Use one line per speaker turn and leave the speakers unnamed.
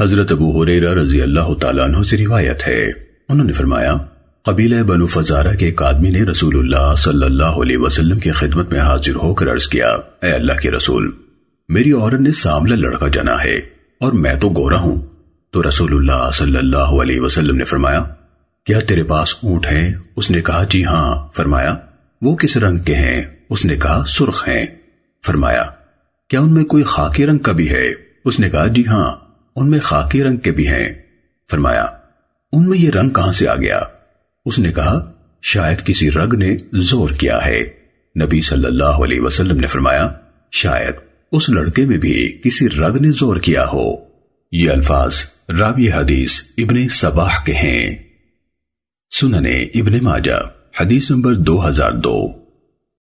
حضرت ابو حریرہ رضی اللہ تعالیٰ عنہ سے روایت ہے۔ انہوں نے فرمایا، قبیلہ بنو فزارہ کے ایک آدمی نے رسول اللہ صلی اللہ علیہ وسلم کی خدمت میں حاضر ہو کر عرض کیا، اے اللہ کے رسول، میری عورت نے ساملہ لڑکا جنا ہے اور میں تو گورا ہوں۔ تو رسول اللہ صلی اللہ علیہ وسلم نے فرمایا، کیا تیرے پاس اونٹ ہیں؟ اس نے کہا جی ہاں فرمایا، وہ کس رنگ کے ہیں؟ اس نے کہا، سرخ ہیں فرمایا، کیا ان میں کوئی خاکے رنگ کا بھی ہے؟ اس نے کہا جی ہاں کوئی خاکی رنگ کا بھی ہے اس نے کہا جی ہاں ان میں خاکی رنگ کے بھی ہیں۔ فرمایا، ان میں یہ رنگ کہاں سے آ گیا؟ اس نے کہا، شاید کسی رگ نے زور کیا ہے۔ نبی صلی اللہ علیہ وسلم نے فرمایا، شاید اس لڑکے میں بھی کسی رگ نے زور کیا ہو۔ یہ